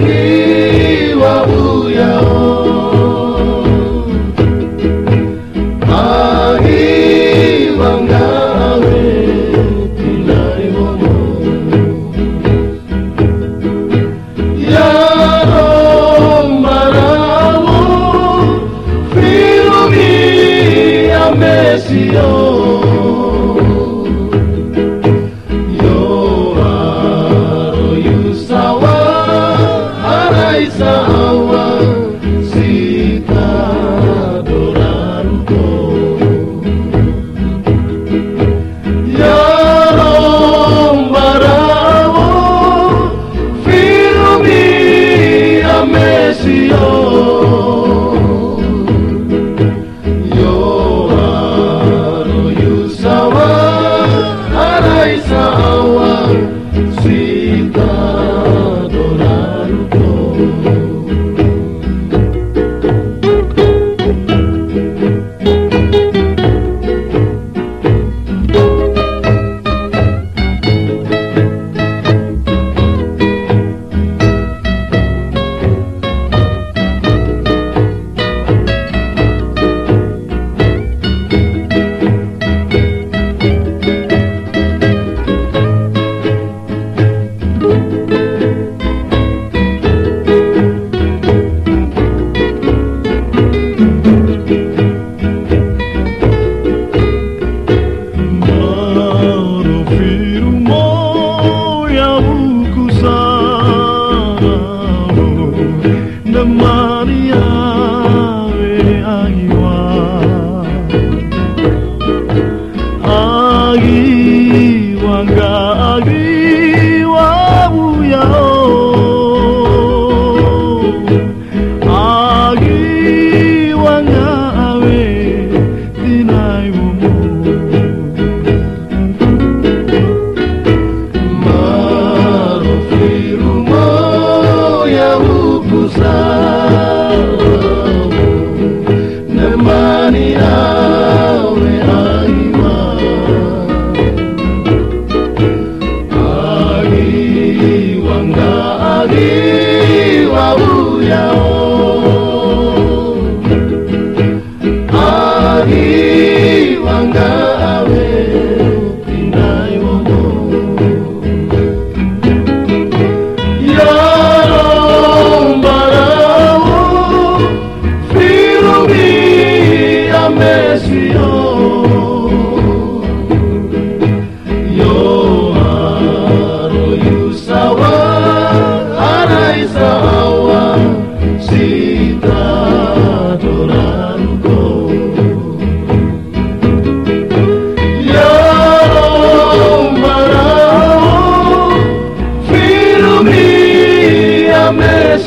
nga Sawa,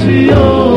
Alaisa